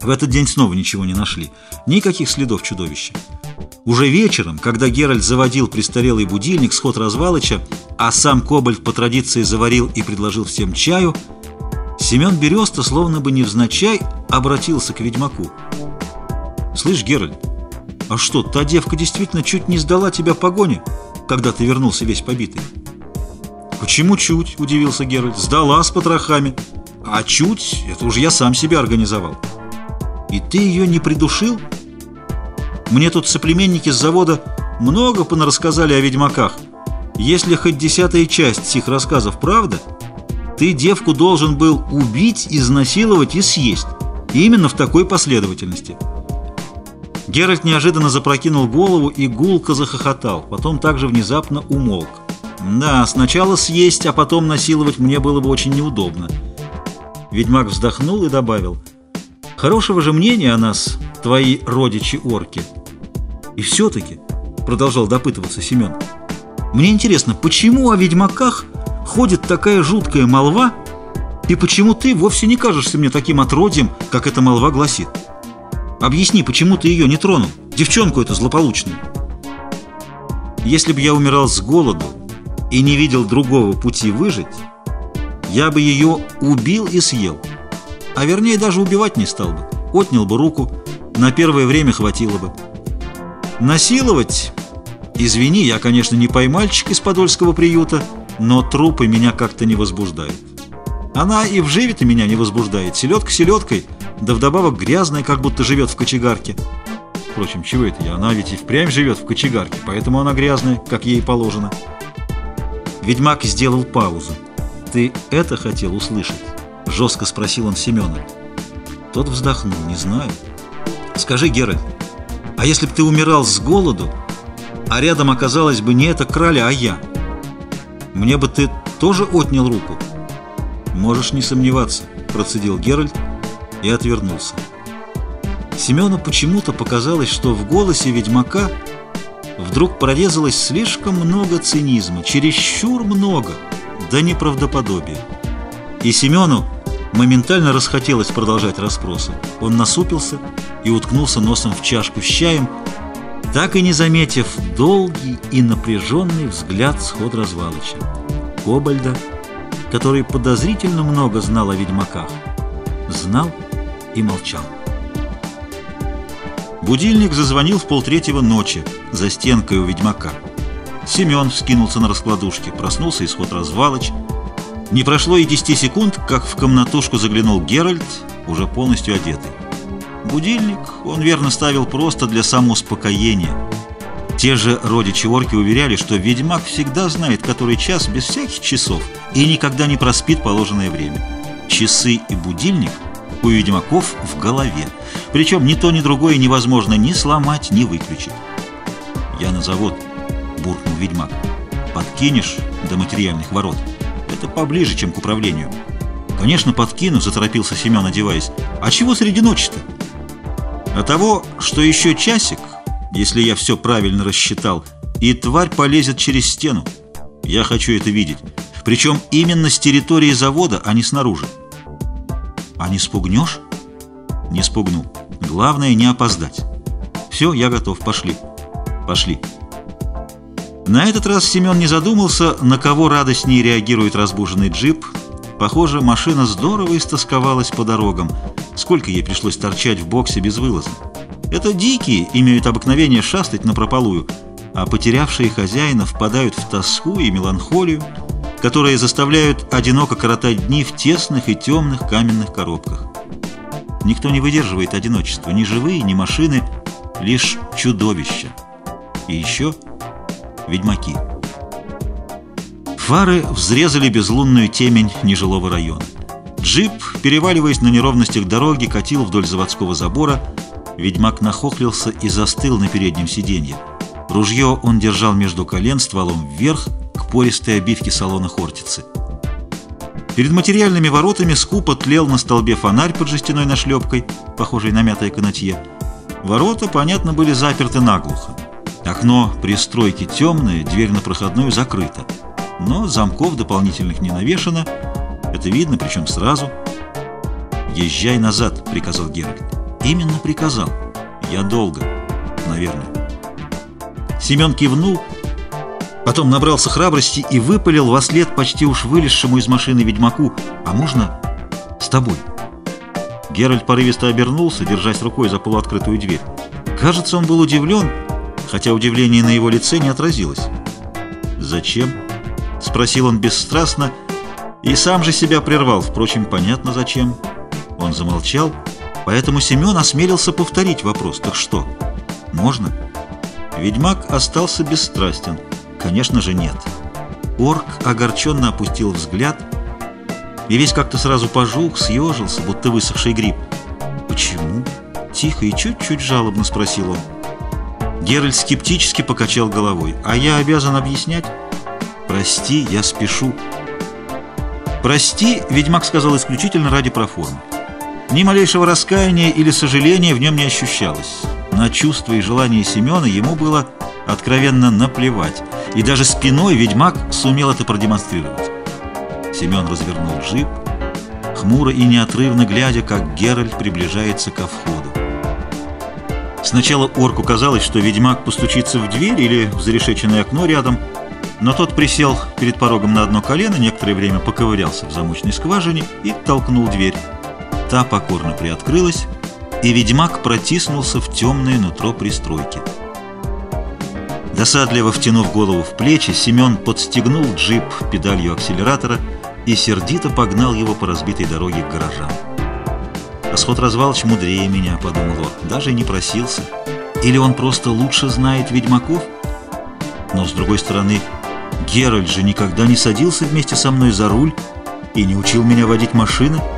В этот день снова ничего не нашли. Никаких следов чудовища. Уже вечером, когда Геральт заводил престарелый будильник, сход развалыча, а сам Кобальт по традиции заварил и предложил всем чаю, Семен Береста, словно бы невзначай, обратился к ведьмаку. «Слышь, Геральт, а что, та девка действительно чуть не сдала тебя погоне, когда ты вернулся весь побитый?» «Почему чуть?» – удивился Геральт. «Сдала с потрохами. А чуть – это уже я сам себя организовал». И ты ее не придушил? Мне тут соплеменники с завода много понарассказали о ведьмаках. Если хоть десятая часть сих рассказов правда, ты девку должен был убить, изнасиловать и съесть. Именно в такой последовательности. Геральт неожиданно запрокинул голову и гулко захохотал, потом также внезапно умолк. Да, сначала съесть, а потом насиловать мне было бы очень неудобно. Ведьмак вздохнул и добавил – Хорошего же мнения о нас твои родичи-орки. И все-таки, продолжал допытываться Семен, мне интересно, почему о ведьмаках ходит такая жуткая молва, и почему ты вовсе не кажешься мне таким отродьем, как эта молва гласит? Объясни, почему ты ее не тронул, девчонку эту злополучную? Если бы я умирал с голоду и не видел другого пути выжить, я бы ее убил и съел а вернее даже убивать не стал бы. Отнял бы руку, на первое время хватило бы. Насиловать? Извини, я, конечно, не поймальчик из подольского приюта, но трупы меня как-то не возбуждают. Она и в живе-то меня не возбуждает. Селедка селедкой, да вдобавок грязная, как будто живет в кочегарке. Впрочем, чего это я? Она ведь и впрямь живет в кочегарке, поэтому она грязная, как ей положено. Ведьмак сделал паузу. Ты это хотел услышать? Жестко спросил он Семена. Тот вздохнул, не знаю. Скажи, Геральт, а если бы ты умирал с голоду, а рядом оказалась бы не эта краля, а я, мне бы ты тоже отнял руку? Можешь не сомневаться, процедил Геральт и отвернулся. Семену почему-то показалось, что в голосе ведьмака вдруг прорезалось слишком много цинизма, чересчур много, да неправдоподобия. И Семену Моментально расхотелось продолжать расспросы. Он насупился и уткнулся носом в чашку с чаем, так и не заметив долгий и напряженный взгляд сход развалыча. Кобальда, который подозрительно много знал о ведьмаках, знал и молчал. Будильник зазвонил в полтретьего ночи за стенкой у ведьмака. Семен вскинулся на раскладушке, проснулся исход развалыч, не прошло и 10 секунд, как в комнатушку заглянул Геральт, уже полностью одетый. Будильник он верно ставил просто для самоуспокоения. Те же родичи-орки уверяли, что ведьмак всегда знает, который час без всяких часов и никогда не проспит положенное время. Часы и будильник у ведьмаков в голове. Причем ни то, ни другое невозможно ни сломать, ни выключить. «Я на завод», — буркнул ведьмак. «Подкинешь до материальных ворот?» Это поближе, чем к управлению. Конечно, подкину, заторопился Семен, одеваясь. А чего среди ночи-то? А того, что еще часик, если я все правильно рассчитал, и тварь полезет через стену. Я хочу это видеть. Причем именно с территории завода, а не снаружи. А не спугнешь? Не спугну. Главное, не опоздать. Все, я готов. Пошли. Пошли. На этот раз Семен не задумался, на кого радостнее реагирует разбуженный джип. Похоже, машина здорово истосковалась по дорогам. Сколько ей пришлось торчать в боксе без вылаза. Это дикие имеют обыкновение шастать на прополую, а потерявшие хозяина впадают в тоску и меланхолию, которые заставляют одиноко коротать дни в тесных и темных каменных коробках. Никто не выдерживает одиночества, ни живые, ни машины, лишь чудовища. И еще ведьмаки. Фары взрезали безлунную темень нежилого района. Джип, переваливаясь на неровностях дороги, катил вдоль заводского забора. Ведьмак нахохлился и застыл на переднем сиденье. Ружье он держал между колен стволом вверх к пористой обивке салона Хортицы. Перед материальными воротами скупо тлел на столбе фонарь под жестяной нашлепкой, похожей на мятое канатье. Ворота, понятно, были заперты наглухо. Окно пристройки темное, дверь на проходную закрыта. Но замков дополнительных не навешано. Это видно, причем сразу. «Езжай назад», — приказал Геральт. именно приказал? Я долго, наверное. Семен кивнул, потом набрался храбрости и выпалил во след почти уж вылезшему из машины ведьмаку. «А можно с тобой?» Геральт порывисто обернулся, держась рукой за полуоткрытую дверь. Кажется, он был удивлен, хотя удивление на его лице не отразилось. «Зачем?» — спросил он бесстрастно, и сам же себя прервал. Впрочем, понятно зачем. Он замолчал, поэтому Семен осмелился повторить вопрос. «Так что, можно?» Ведьмак остался бесстрастен. Конечно же, нет. Орк огорченно опустил взгляд и весь как-то сразу пожух, съежился, будто высохший гриб. «Почему?» — тихо и чуть-чуть жалобно спросил он. Геральт скептически покачал головой. «А я обязан объяснять?» «Прости, я спешу». «Прости», — ведьмак сказал исключительно ради проформы. Ни малейшего раскаяния или сожаления в нем не ощущалось. На чувства и желания Семена ему было откровенно наплевать, и даже спиной ведьмак сумел это продемонстрировать. Семен развернул джип, хмуро и неотрывно глядя, как Геральт приближается ко входу. Сначала орку казалось, что ведьмак постучится в дверь или в зарешеченное окно рядом, но тот присел перед порогом на одно колено, некоторое время поковырялся в замочной скважине и толкнул дверь. Та покорно приоткрылась, и ведьмак протиснулся в темное нутро пристройки. Досадливо втянув голову в плечи, Семен подстегнул джип педалью акселератора и сердито погнал его по разбитой дороге к гаражам. «Расход развалыч мудрее меня», — подумал он, — «даже не просился. Или он просто лучше знает ведьмаков?» Но, с другой стороны, Геральт же никогда не садился вместе со мной за руль и не учил меня водить машины —